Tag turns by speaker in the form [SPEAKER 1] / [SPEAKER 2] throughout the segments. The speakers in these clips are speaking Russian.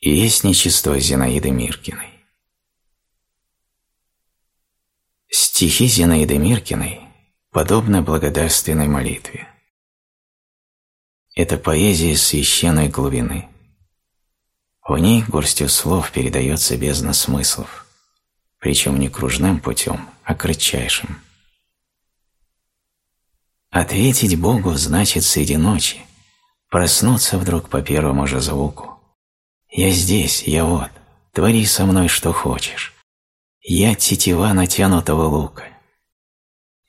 [SPEAKER 1] Вестничество Зинаиды Миркиной Стихи Зинаиды Миркиной подобны благодарственной молитве. Это поэзия священной глубины. В ней горстью слов передается бездна смыслов, причем не кружным путем, а кратчайшим. Ответить Богу значит среди ночи, проснуться вдруг по первому же звуку. Я здесь, я вот, твори со мной что хочешь. Я тетива натянутого лука.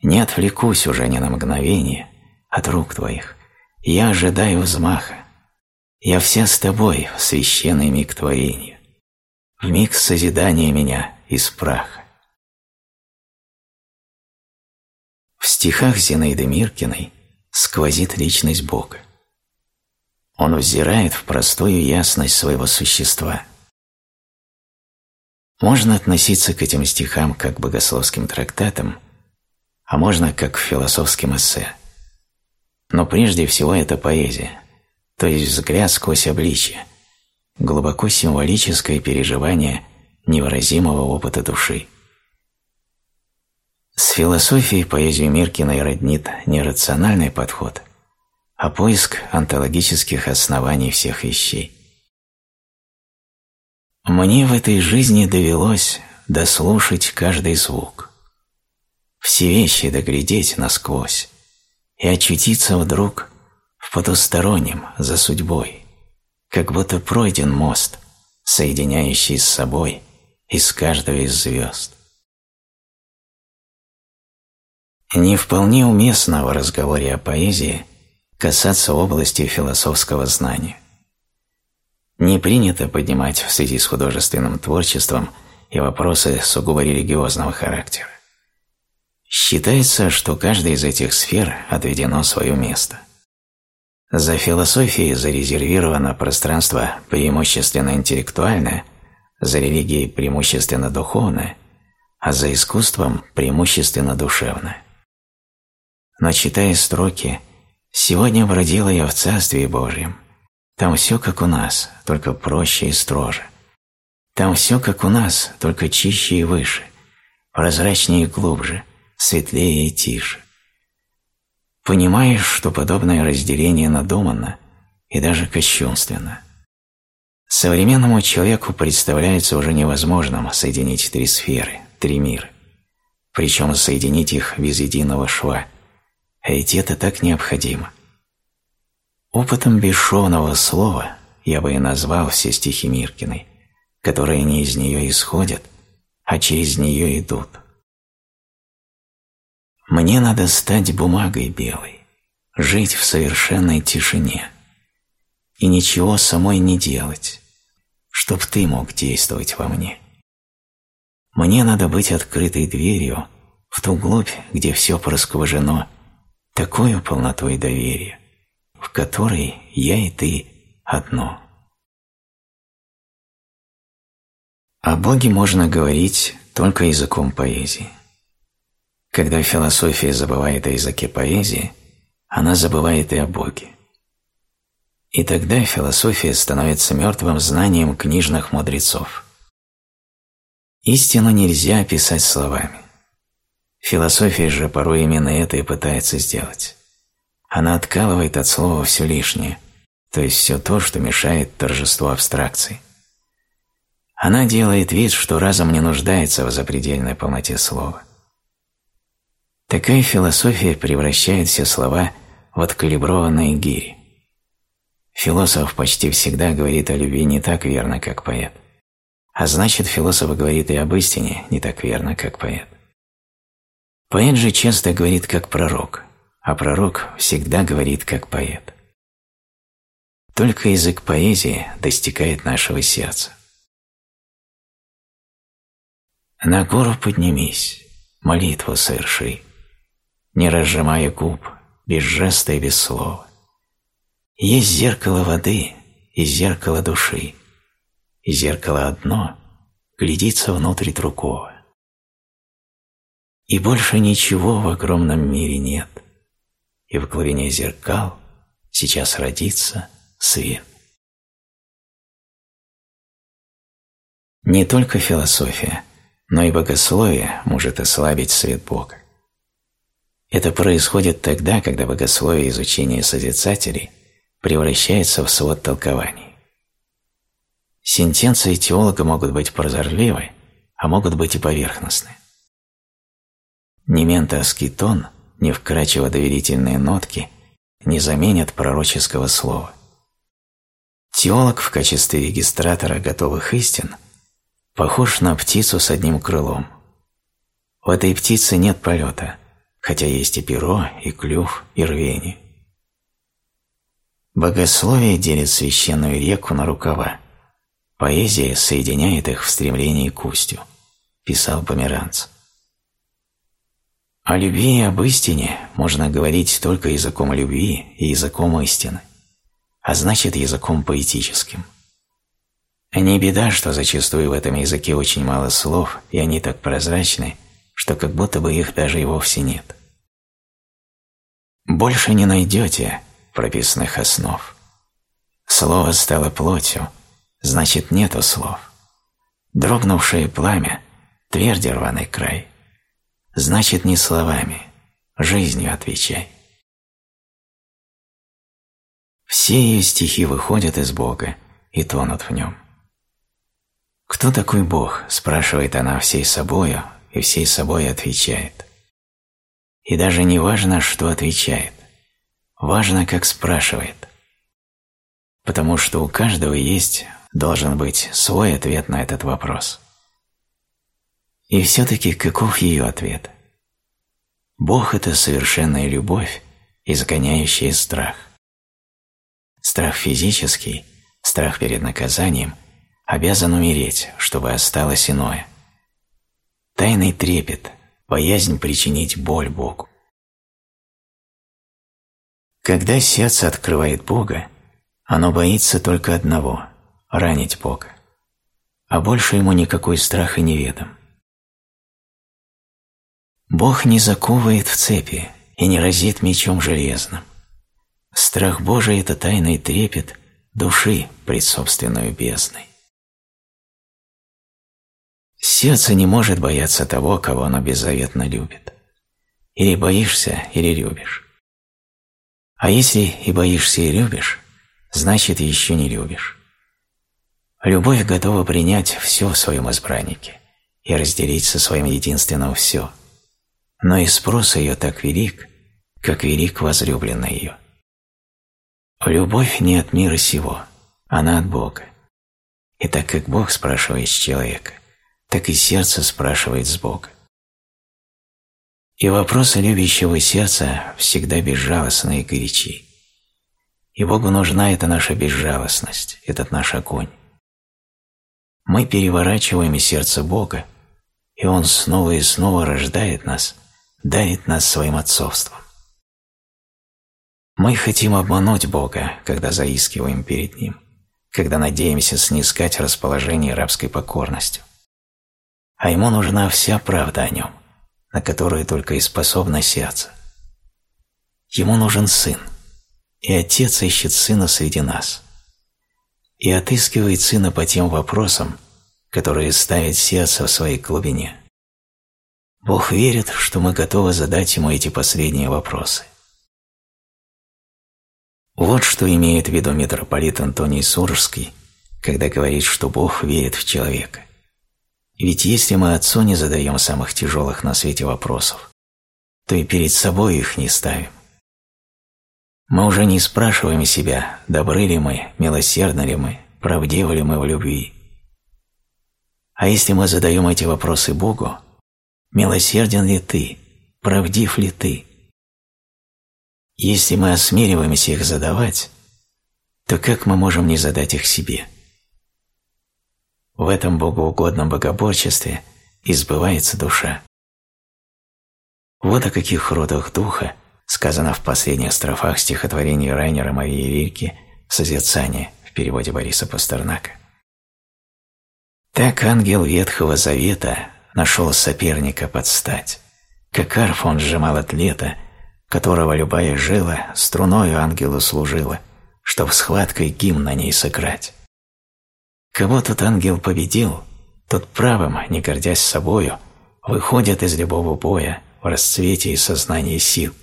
[SPEAKER 1] Не отвлекусь уже ни на мгновение от рук твоих, я ожидаю взмаха. Я вся с тобой в священный миг творения, в миг созидания меня из праха. В стихах Зинаиды Миркиной сквозит личность Бога. Он взирает в простую ясность своего существа. Можно относиться к этим стихам как к богословским трактатам, а можно как к философским эссе. Но прежде всего это поэзия, то есть взгляд сквозь обличье, глубоко символическое переживание невыразимого опыта души. С философией поэзию Миркиной роднит не рациональный подход, а поиск онтологических оснований всех вещей. Мне в этой жизни довелось дослушать каждый звук, все вещи доглядеть насквозь, и очутиться вдруг в потустороннем за судьбой, как будто пройден мост, соединяющий с собой из каждого из звезд. Не вполне уместно в разговоре о поэзии касаться области философского знания. Не принято поднимать в связи с художественным творчеством и вопросы сугубо религиозного характера. Считается, что каждой из этих сфер отведено свое место. За философией зарезервировано пространство преимущественно интеллектуальное, за религией преимущественно духовное, а за искусством преимущественно душевное. Но читая строки «Сегодня бродила я в Царстве Божьем», там все как у нас, только проще и строже. Там все как у нас, только чище и выше, прозрачнее и глубже, светлее и тише. Понимаешь, что подобное разделение надуманно и даже кощунственно. Современному человеку представляется уже невозможным соединить три сферы, три мира, причем соединить их без единого шва, а ведь это так необходимо. Опытом бесшовного слова я бы и назвал все стихи Миркиной, которые не из нее исходят, а через нее идут. Мне надо стать бумагой белой, жить в совершенной тишине и ничего самой не делать, чтоб ты мог действовать во мне. Мне надо быть открытой дверью в ту глубь, где все проскважено, такую полнотой доверия, в которой я и ты одно. О Боге можно говорить только языком поэзии. Когда философия забывает о языке поэзии, она забывает и о Боге. И тогда философия становится мертвым знанием книжных мудрецов. Истину нельзя описать словами. Философия же порой именно это и пытается сделать. Она откалывает от слова все лишнее, то есть все то, что мешает торжеству абстракции. Она делает вид, что разум не нуждается в запредельной полноте слова. Такая философия превращает все слова в откалиброванные гири. Философ почти всегда говорит о любви не так верно, как поэт. А значит, философ говорит и об истине не так верно, как поэт. Поэт же часто говорит как пророк, а пророк всегда говорит как поэт. Только язык поэзии достигает нашего сердца. На гору поднимись, молитву соверши, не разжимая губ, без жеста и без слова. Есть зеркало воды и зеркало души, и зеркало одно глядится внутрь другого. И больше ничего в огромном мире нет, и в глубине зеркал сейчас родится свет. Не только философия, но и богословие может ослабить свет Бога. Это происходит тогда, когда богословие изучения созерцателей превращается в свод толкований. Сентенции теолога могут быть прозорливы, а могут быть и поверхностны. Ни ментоскитон, ни вкрадчиво доверительные нотки не заменят пророческого слова. Теолог в качестве регистратора готовых истин похож на птицу с одним крылом. У этой птицы нет полета, хотя есть и перо, и клюв, и рвение. Богословие делит священную реку на рукава, поэзия соединяет их в стремлении к устью, писал Померанц. О любви и об истине можно говорить только языком любви и языком истины, а значит языком поэтическим. Не беда, что зачастую в этом языке очень мало слов, и они так прозрачны, что как будто бы их даже и вовсе нет. Больше не найдете прописанных основ. Слово стало плотью, значит нету слов. Дрогнувшее пламя, тверди рваный край – значит не словами, жизнью отвечай. Все ее стихи выходят из Бога и тонут в нем. «Кто такой Бог?» – спрашивает она всей собою, и всей собой отвечает. И даже не важно, что отвечает, важно, как спрашивает. Потому что у каждого есть, должен быть, свой ответ на этот вопрос. И все-таки каков ее ответ? Бог – это совершенная любовь, изгоняющая страх. Страх физический, страх перед наказанием, обязан умереть, чтобы осталось иное. Тайный трепет, боязнь причинить боль Богу. Когда сердце открывает Бога, оно боится только одного – ранить Бога. А больше ему никакой страх и неведом. Бог не заковывает в цепи и не разит мечом железным. Страх Божий – это тайный трепет души пред собственной бездной. Сердце не может бояться того, кого оно беззаветно любит. Или боишься, или любишь. А если и боишься, и любишь, значит, еще не любишь. Любовь готова принять все в своем избраннике и разделить со своим единственным все – но и спрос ее так велик, как велик возлюбленный ее. Любовь не от мира сего, она от Бога. И так как Бог спрашивает с человека, так и сердце спрашивает с Бога. И вопросы любящего сердца всегда безжалостны и горячи. И Богу нужна эта наша безжалостность, этот наш огонь. Мы переворачиваем сердце Бога, и Он снова и снова рождает нас – дарит нас своим отцовством. Мы хотим обмануть Бога, когда заискиваем перед Ним, когда надеемся снискать расположение рабской покорностью. А Ему нужна вся правда о Нем, на которую только и способно сердце. Ему нужен Сын, и Отец ищет Сына среди нас. И отыскивает Сына по тем вопросам, которые ставит сердце в своей глубине. Бог верит, что мы готовы задать Ему эти последние вопросы. Вот что имеет в виду митрополит Антоний Суржский, когда говорит, что Бог верит в человека. Ведь если мы Отцу не задаем самых тяжелых на свете вопросов, то и перед собой их не ставим. Мы уже не спрашиваем себя, добры ли мы, милосердны ли мы, правдивы ли мы в любви. А если мы задаем эти вопросы Богу, Милосерден ли ты? Правдив ли ты? Если мы осмеливаемся их задавать, то как мы можем не задать их себе? В этом богоугодном богоборчестве избывается душа. Вот о каких родах духа сказано в последних строфах стихотворения Райнера Марии Рильки «Созерцание» в переводе Бориса Пастернака. Так ангел Ветхого Завета нашел соперника под стать. Как арф он сжимал атлета, которого любая жила струною ангелу служила, чтоб схваткой гимн на ней сыграть. Кого тут ангел победил, тот правым, не гордясь собою, выходит из любого боя в расцвете и сознании сил.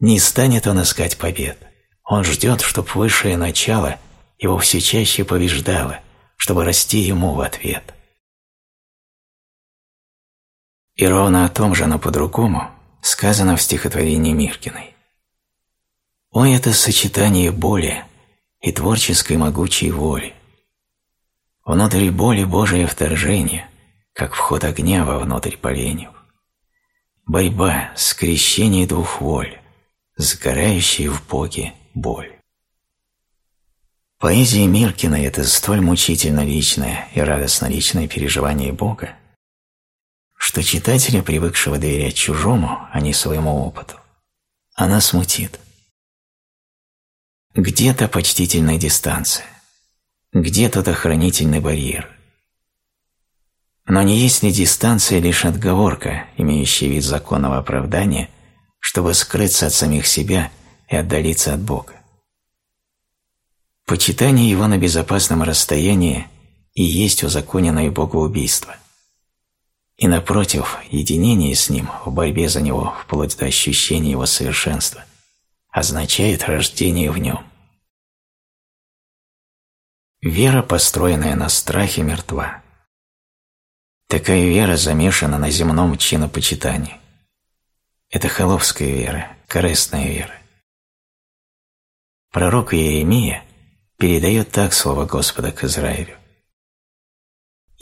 [SPEAKER 1] Не станет он искать побед. Он ждет, чтоб высшее начало его все чаще побеждало, чтобы расти ему в ответ. И ровно о том же, но по-другому, сказано в стихотворении Миркиной. «Ой, это сочетание боли и творческой могучей воли. Внутрь боли Божие вторжение, как вход огня во внутрь поленьев. Борьба, скрещение двух воль, сгорающая в Боге боль. Поэзия Миркина – это столь мучительно личное и радостно личное переживание Бога, что читателя, привыкшего доверять чужому, а не своему опыту, она смутит. Где-то почтительная дистанция, где тот охранительный барьер. Но не есть ли дистанция лишь отговорка, имеющая вид законного оправдания, чтобы скрыться от самих себя и отдалиться от Бога? Почитание его на безопасном расстоянии и есть узаконенное богоубийство. И напротив, единение с ним в борьбе за него вплоть до ощущения его совершенства означает рождение в нем. Вера, построенная на страхе, мертва. Такая вера замешана на земном чинопочитании. Это холовская вера, корыстная вера. Пророк Иеремия передает так слово Господа к Израилю.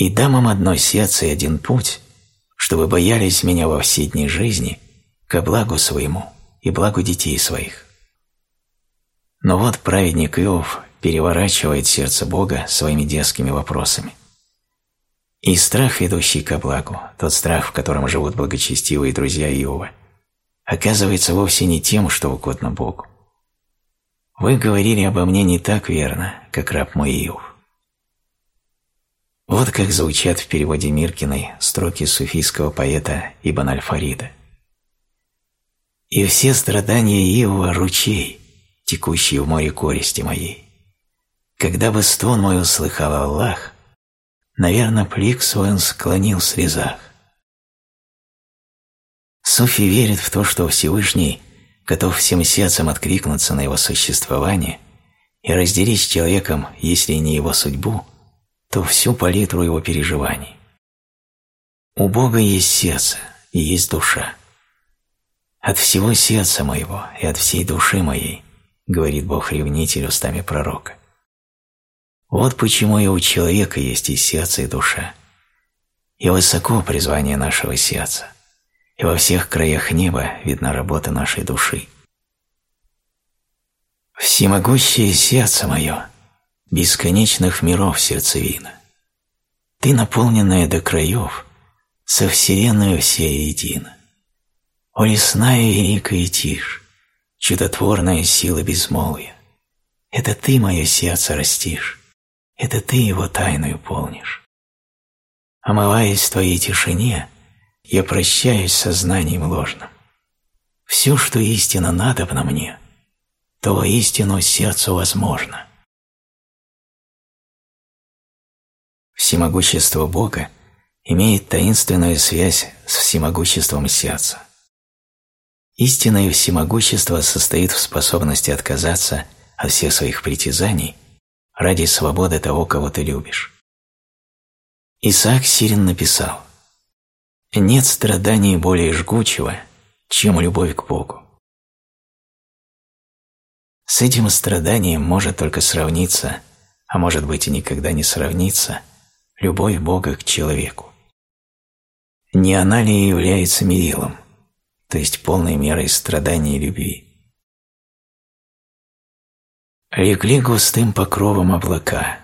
[SPEAKER 1] «И дам им одно сердце и один путь, чтобы боялись меня во все дни жизни, ко благу своему и благу детей своих». Но вот праведник Иов переворачивает сердце Бога своими детскими вопросами. И страх, ведущий ко благу, тот страх, в котором живут благочестивые друзья Иова, оказывается вовсе не тем, что угодно Богу. Вы говорили обо мне не так верно, как раб мой Иов. Вот как звучат в переводе Миркиной строки суфийского поэта Ибн Аль-Фарида. «И все страдания Иова – ручей, текущий в море користи моей. Когда бы стон мой услыхал Аллах, наверное, плик свой он склонил в слезах. Суфи верит в то, что Всевышний готов всем сердцем откликнуться на его существование и разделить с человеком, если не его судьбу, то всю палитру его переживаний. У Бога есть сердце и есть душа. От всего сердца моего и от всей души моей, говорит Бог-ревнитель устами пророка. Вот почему и у человека есть и сердце, и душа. И высоко призвание нашего сердца, и во всех краях неба видна работа нашей души. Всемогущее сердце мое, бесконечных миров сердцевина, ты, наполненная до краев, со вселенной всей едина. О лесная великая тишь, чудотворная сила безмолвия, это ты мое сердце растишь, это ты его тайную полнишь. Омываясь в твоей тишине, я прощаюсь со знанием ложным. Все, что истинно надобно мне, то истину сердцу возможно. Всемогущество Бога имеет таинственную связь с всемогуществом сердца. Истинное всемогущество состоит в способности отказаться от всех своих притязаний ради свободы того, кого ты любишь. Исаак Сирин написал «Нет страданий более жгучего, чем любовь к Богу». С этим страданием может только сравниться, а может быть и никогда не сравниться, любовь Бога к человеку. Не она ли является мерилом, то есть полной мерой страдания и любви? Легли густым покровом облака.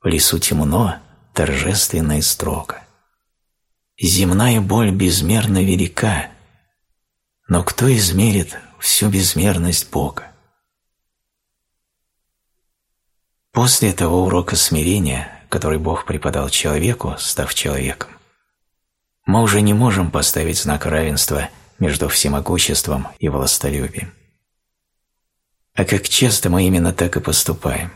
[SPEAKER 1] В лесу темно, торжественно и строго. Земная боль безмерно велика, но кто измерит всю безмерность Бога? После того урока смирения, который Бог преподал человеку, став человеком, мы уже не можем поставить знак равенства между всемогуществом и властолюбием. А как часто мы именно так и поступаем.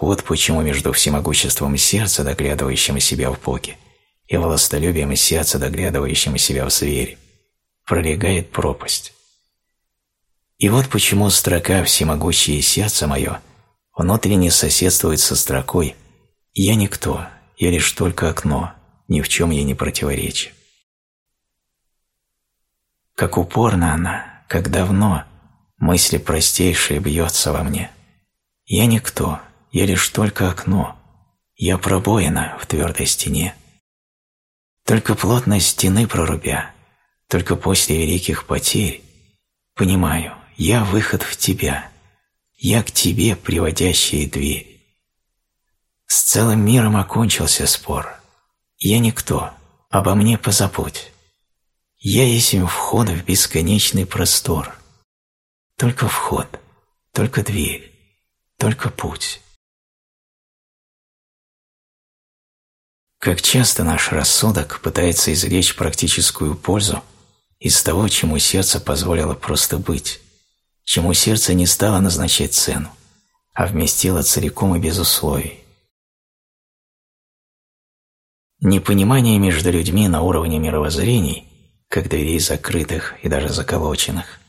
[SPEAKER 1] Вот почему между всемогуществом сердца, доглядывающим себя в Боге, и властолюбием сердца, доглядывающим себя в звере, пролегает пропасть. И вот почему строка «Всемогущее сердце мое» внутренне соседствует со строкой «Я никто, я лишь только окно, ни в чем я не противоречу». Как упорно она, как давно мысли простейшие бьется во мне. Я никто, я лишь только окно, я пробоина в твердой стене. Только плотность стены прорубя, только после великих потерь, понимаю, я выход в тебя, я к тебе приводящая дверь. С целым миром окончился спор. Я никто, обо мне позабудь. Я есть вход в бесконечный простор. Только вход, только дверь, только путь. Как часто наш рассудок пытается извлечь практическую пользу из того, чему сердце позволило просто быть, чему сердце не стало назначать цену, а вместило целиком и без условий. Непонимание между людьми на уровне мировоззрений, как дверей закрытых и даже заколоченных,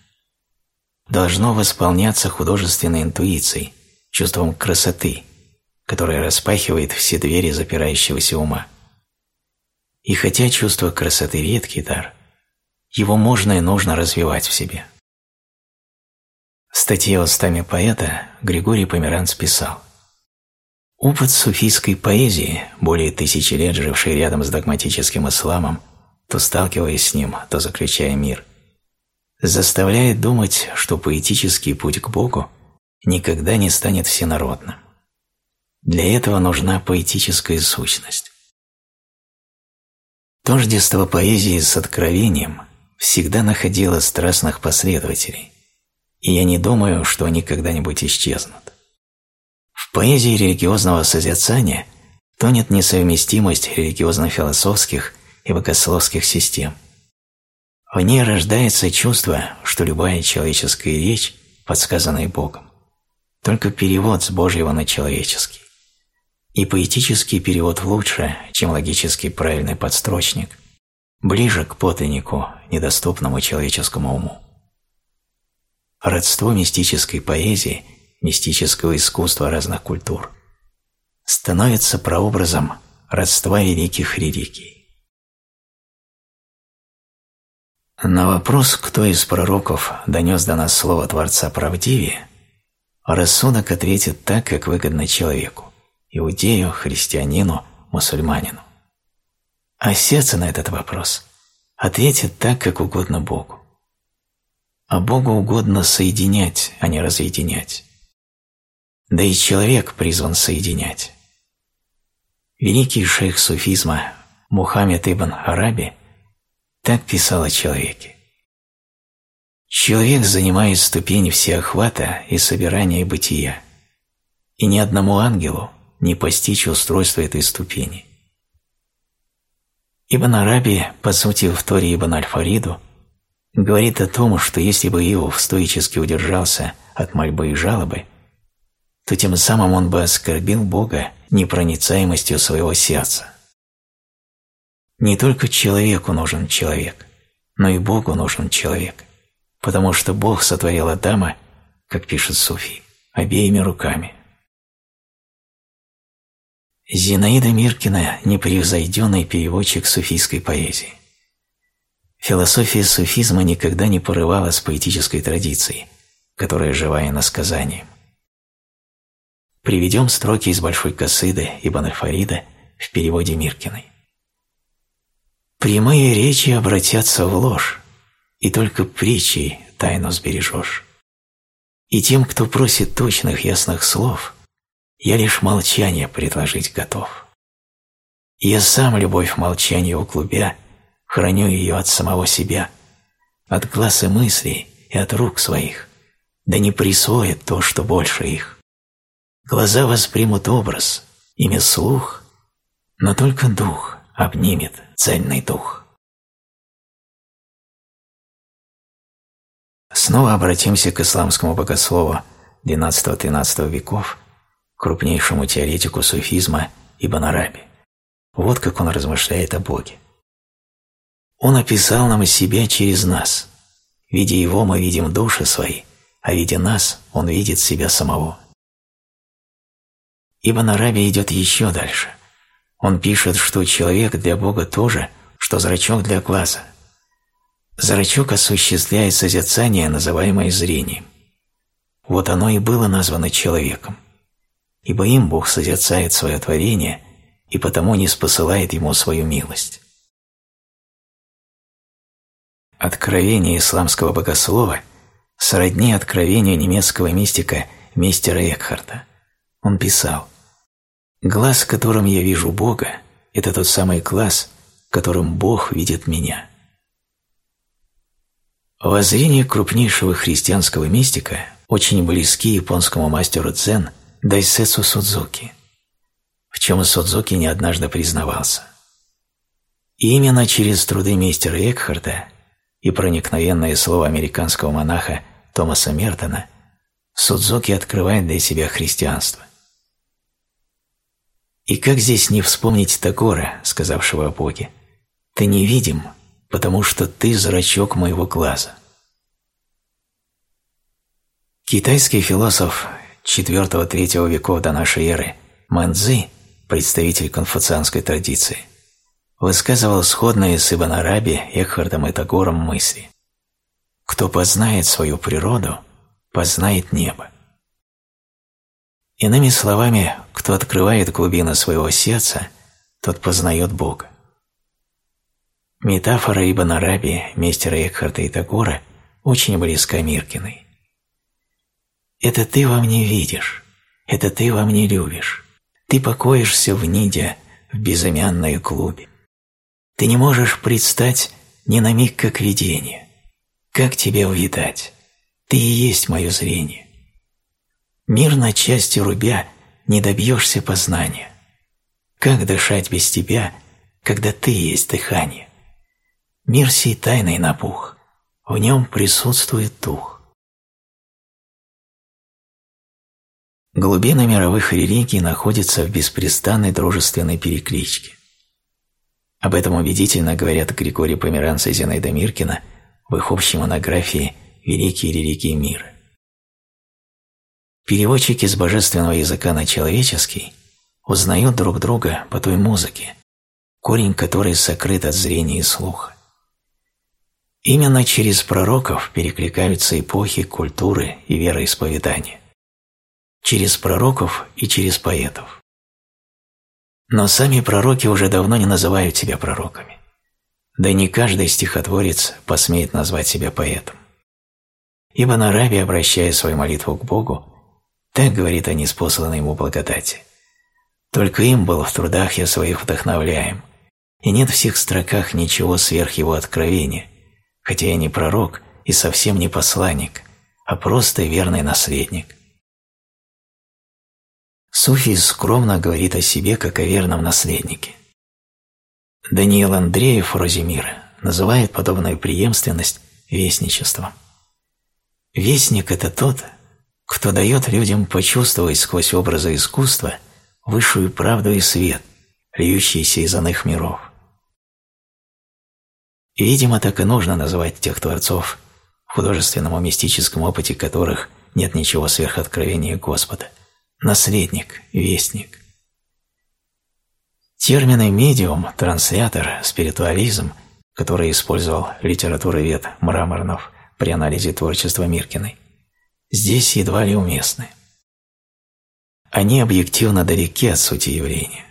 [SPEAKER 1] должно восполняться художественной интуицией, чувством красоты – которое распахивает все двери запирающегося ума. И хотя чувство красоты – редкий дар, его можно и нужно развивать в себе. В статье устами поэта Григорий Померанц писал «Опыт суфийской поэзии, более тысячи лет живший рядом с догматическим исламом, то сталкиваясь с ним, то заключая мир, заставляет думать, что поэтический путь к Богу никогда не станет всенародным. Для этого нужна поэтическая сущность. Тождество поэзии с откровением всегда находило страстных последователей, и я не думаю, что они когда-нибудь исчезнут. Поэзии религиозного созерцания тонет несовместимость религиозно-философских и богословских систем. В ней рождается чувство, что любая человеческая речь, подсказанная Богом, только перевод с Божьего на человеческий. И поэтический перевод лучше, чем логически правильный подстрочник, ближе к подлиннику, недоступному человеческому уму. Родство мистической поэзии, мистического искусства разных культур становится прообразом родства великих религий. На вопрос, кто из пророков донес до нас слово Творца правдивее, рассудок ответит так, как выгодно человеку иудею, христианину, мусульманину. А сердце на этот вопрос ответит так, как угодно Богу. А Богу угодно соединять, а не разъединять. Да и человек призван соединять. Великий шейх суфизма Мухаммед ибн Араби так писал о человеке. Человек занимает ступень всеохвата и собирания бытия, и ни одному ангелу не постичь устройство этой ступени. Ибн Араби, по сути в Торе Ибн Аль-Фариду, говорит о том, что если бы Иов стоически удержался от мольбы и жалобы, то тем самым он бы оскорбил Бога непроницаемостью своего сердца. Не только человеку нужен человек, но и Богу нужен человек, потому что Бог сотворил Адама, как пишет Суфий, обеими руками. Зинаида Миркина – непревзойденный переводчик суфийской поэзии. Философия суфизма никогда не порывалась поэтической традицией, которая живая насказанием. Приведем строки из Большой Касыды Ибн Фарида в переводе Миркиной. «Прямые речи обратятся в ложь, и только притчей тайну сбережешь. И тем, кто просит точных ясных слов – я лишь молчание предложить готов. Я сам любовь молчания углубя, храню ее от самого себя, от глаз и мыслей и от рук своих, да не присвоит то, что больше их. Глаза воспримут образ, имя слух, но только дух обнимет цельный дух. Снова обратимся к исламскому богослову XII-XIII веков крупнейшему теоретику суфизма Ибн Араби. Вот как он размышляет о Боге. Он описал нам себя через нас. Видя Его, мы видим души свои, а видя нас, Он видит себя самого. Ибн Араби идет еще дальше. Он пишет, что человек для Бога тоже, что зрачок для глаза. Зрачок осуществляет созерцание, называемое зрением. Вот оно и было названо человеком. Ибо им Бог созерцает свое творение и потому не спосылает ему свою милость. Откровение исламского богослова сродни откровению немецкого мистика мистера Экхарта. Он писал «Глаз, которым я вижу Бога, это тот самый глаз, которым Бог видит меня». Воззрение крупнейшего христианского мистика очень близки японскому мастеру дзен Дайсетсу Судзуки, в чем Судзуки не однажды признавался. И именно через труды мистера Экхарта и проникновенное слово американского монаха Томаса Мертона Судзуки открывает для себя христианство. И как здесь не вспомнить Тагора, сказавшего о Боге, «Ты невидим, потому что ты зрачок моего глаза». Китайский философ IV-III веков до нашей эры Мэн Цзи, представитель конфуцианской традиции, высказывал сходные с Ибн Араби, Экхардом и Тагором мысли. «Кто познает свою природу, познает небо». Иными словами, кто открывает глубины своего сердца, тот познает Бога. Метафора Ибн Араби, мистера Экхарта и Тагора очень близка Миркиной. Это ты во мне видишь, это ты во мне любишь. Ты покоишься в ниде, в безымянной клубе. Ты не можешь предстать ни на миг как видение. Как тебе увидать? Ты и есть мое зрение. Мир на части рубя не добьешься познания. Как дышать без тебя, когда ты есть дыхание? Мир сей тайный напух, в нем присутствует дух. Глубина мировых религий находится в беспрестанной дружественной перекличке. Об этом убедительно говорят Григорий Померанц и Зинаида Миркина в их общей монографии «Великие религии мира». Переводчики с божественного языка на человеческий узнают друг друга по той музыке, корень которой сокрыт от зрения и слуха. Именно через пророков перекликаются эпохи, культуры и вероисповедания через пророков и через поэтов. Но сами пророки уже давно не называют себя пророками. Да не каждый стихотворец посмеет назвать себя поэтом. Ибо на Араби, обращая свою молитву к Богу, так говорит о неспосланной ему благодати. Только им был в трудах я своих вдохновляем, и нет в всех строках ничего сверх его откровения, хотя я не пророк и совсем не посланник, а просто верный наследник. Суфий скромно говорит о себе как о верном наследнике. Даниил Андреев Розимира называет подобную преемственность вестничеством. Вестник – это тот, кто дает людям почувствовать сквозь образы искусства высшую правду и свет, льющийся из иных миров. Видимо, так и нужно называть тех творцов, в художественном и мистическом опыте которых нет ничего сверхоткровения Господа – наследник, вестник. Термины «медиум», «транслятор», «спиритуализм», которые использовал литературовед Мраморнов при анализе творчества Миркиной, здесь едва ли уместны. Они объективно далеки от сути явления.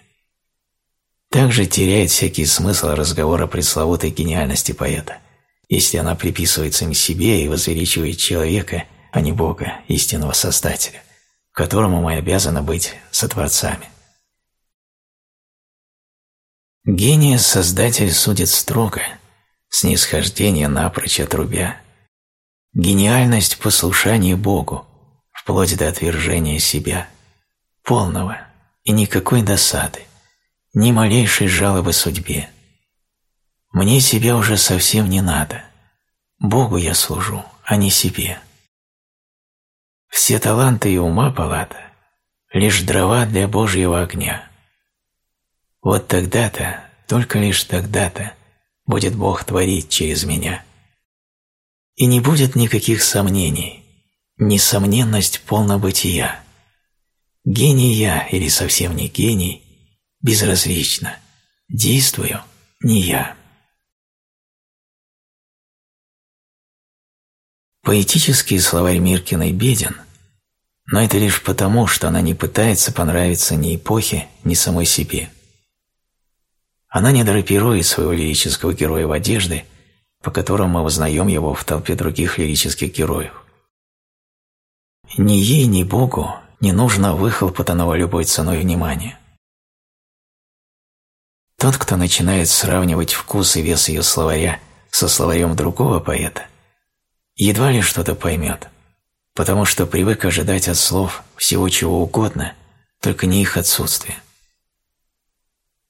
[SPEAKER 1] Также теряет всякий смысл разговора о пресловутой гениальности поэта, если она приписывается им себе и возвеличивает человека, а не Бога, истинного Создателя – которому мы обязаны быть сотворцами. Гения Создатель судит строго, снисхождение напрочь отрубя. Гениальность послушания Богу, вплоть до отвержения себя, полного и никакой досады, ни малейшей жалобы судьбе. Мне себя уже совсем не надо, Богу я служу, а не себе. Все таланты и ума палата, лишь дрова для Божьего огня. Вот тогда-то, только лишь тогда-то будет Бог творить через меня. И не будет никаких сомнений, несомненность полнобытия. Гений я или совсем не гений, безразлично. Действую не я. Поэтический словарь Миркиной беден, но это лишь потому, что она не пытается понравиться ни эпохе, ни самой себе. Она не драпирует своего лирического героя в одежды, по которым мы узнаем его в толпе других лирических героев. Ни ей, ни Богу не нужно выхлопотанного любой ценой внимания. Тот, кто начинает сравнивать вкус и вес ее словаря со словарем другого поэта, едва ли что-то поймет, потому что привык ожидать от слов всего чего угодно, только не их отсутствие.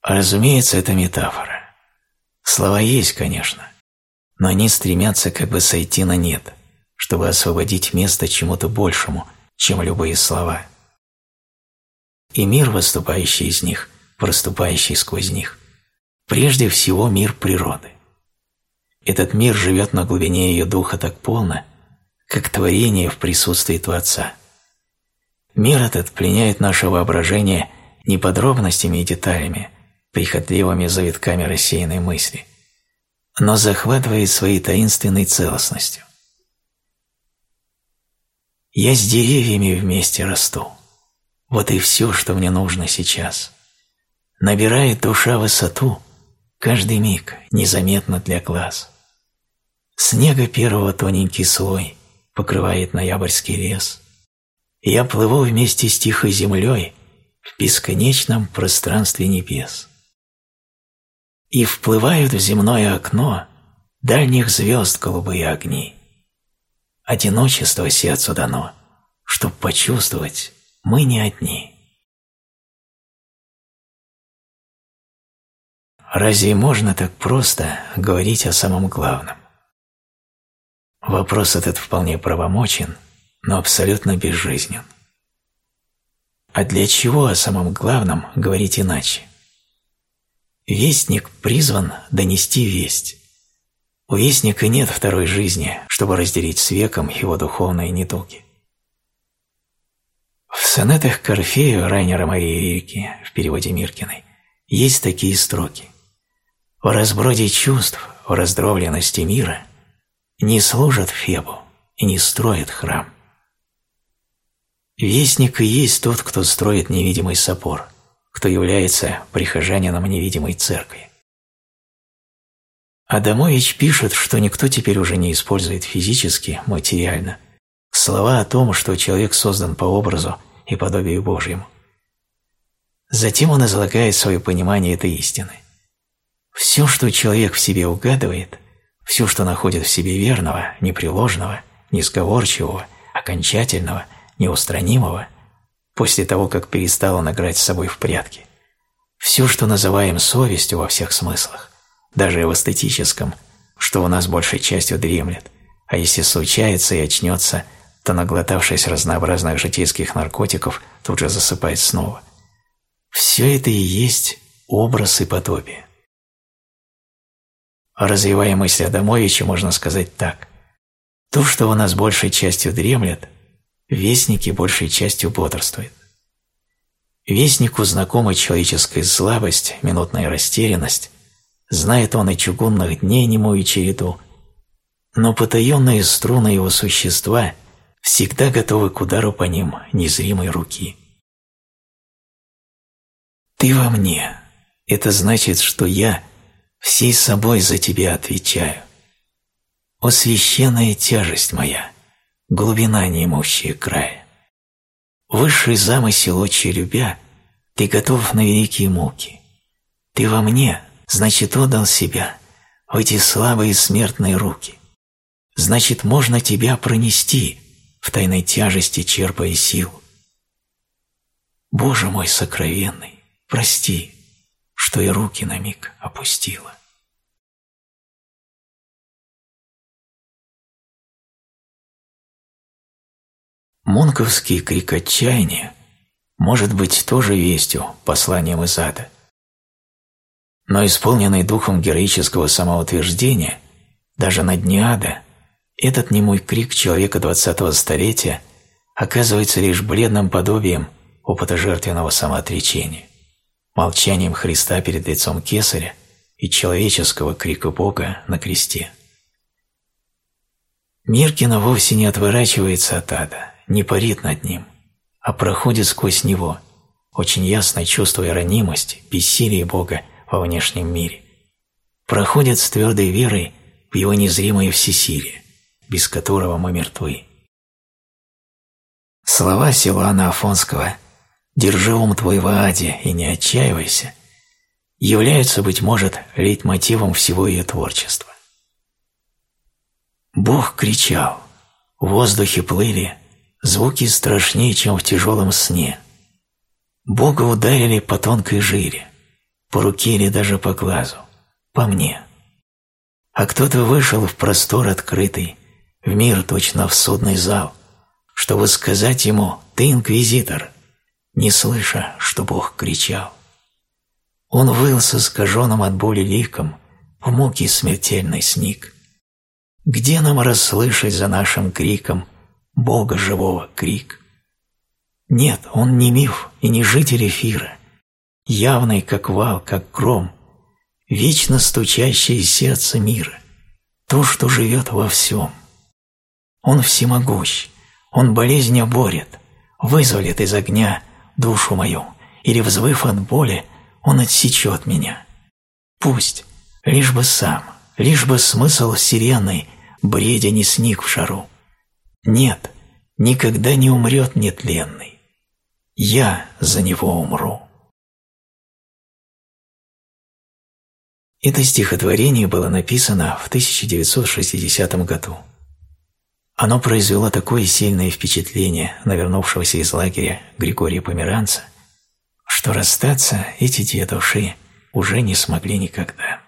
[SPEAKER 1] Разумеется, это метафора. Слова есть, конечно, но они стремятся как бы сойти на нет, чтобы освободить место чему-то большему, чем любые слова. И мир, выступающий из них, проступающий сквозь них, прежде всего мир природы. Этот мир живет на глубине ее духа так полно, как творение в присутствии Творца. Мир этот пленяет наше воображение не подробностями и деталями, прихотливыми завитками рассеянной мысли, но захватывает своей таинственной целостностью. Я с деревьями вместе расту. Вот и все, что мне нужно сейчас. Набирает душа высоту каждый миг, незаметно для глаз. Снега первого тоненький слой покрывает ноябрьский лес. Я плыву вместе с тихой землей в бесконечном пространстве небес. И вплывают в земное окно дальних звезд голубые огни. Одиночество сердцу дано, чтоб почувствовать, мы не одни. Разве можно так просто говорить о самом главном? Вопрос этот вполне правомочен, но абсолютно безжизнен. А для чего о самом главном говорить иначе? Вестник призван донести весть. У вестника нет второй жизни, чтобы разделить с веком его духовные недуги. В сонетах к Орфею Райнера Марии Рики в переводе Миркиной есть такие строки. В разброде чувств, в раздробленности мира – не служат Фебу и не строят храм. Вестник и есть тот, кто строит невидимый собор, кто является прихожанином невидимой церкви. Адамович пишет, что никто теперь уже не использует физически, материально, слова о том, что человек создан по образу и подобию Божьему. Затем он излагает свое понимание этой истины. Все, что человек в себе угадывает, все, что находит в себе верного, непреложного, несговорчивого, окончательного, неустранимого, после того, как перестал он играть с собой в прятки. Все, что называем совестью во всех смыслах, даже в эстетическом, что у нас большей частью дремлет, а если случается и очнется, то, наглотавшись разнообразных житейских наркотиков, тут же засыпает снова. Все это и есть образ и подобие. Развивая мысль Адамовича, можно сказать так. То, что у нас большей частью дремлет, вестники большей частью бодрствует. Вестнику знакома человеческая слабость, минутная растерянность, знает он и чугунных дней немую череду, но потаенные струны его существа всегда готовы к удару по ним незримой руки. «Ты во мне» – это значит, что я – всей собой за тебя отвечаю. О священная тяжесть моя, глубина неимущая края. Высший замысел очи любя, ты готов на великие муки. Ты во мне, значит, отдал себя в эти слабые смертные руки. Значит, можно тебя пронести, в тайной тяжести черпая сил. Боже мой сокровенный, прости, что и руки на миг опустила. Монковский крик отчаяния может быть тоже вестью, посланием из ада. Но исполненный духом героического самоутверждения, даже на дне ада, этот немой крик человека двадцатого столетия оказывается лишь бледным подобием опыта жертвенного самоотречения, молчанием Христа перед лицом Кесаря и человеческого крика Бога на кресте. Миркина вовсе не отворачивается от ада, не парит над ним, а проходит сквозь него, очень ясно чувствуя ранимость, бессилие Бога во внешнем мире. Проходит с твердой верой в его незримое всесилие, без которого мы мертвы. Слова Силуана Афонского «Держи ум твой в аде и не отчаивайся» являются, быть может, лейтмотивом всего ее творчества. Бог кричал, в воздухе плыли звуки страшнее, чем в тяжелом сне. Бога ударили по тонкой жире, по руке или даже по глазу, по мне. А кто-то вышел в простор открытый, в мир точно в судный зал, чтобы сказать ему «Ты инквизитор», не слыша, что Бог кричал. Он выл со искаженным от боли ликом, в муки смертельный сник. Где нам расслышать за нашим криком Бога живого крик? Нет, он не миф и не житель эфира, явный, как вал, как гром, вечно стучащее сердце мира, то, что живет во всем. Он всемогущ, он болезнь оборет, вызволит из огня душу мою, или, взвыв от боли, он отсечет меня. Пусть, лишь бы сам, лишь бы смысл вселенной бредя не сник в шару. Нет, никогда не умрет нетленный. Я за него умру. Это стихотворение было написано в 1960 году. Оно произвело такое сильное впечатление на вернувшегося из лагеря Григория Померанца, что расстаться эти две души уже не смогли никогда.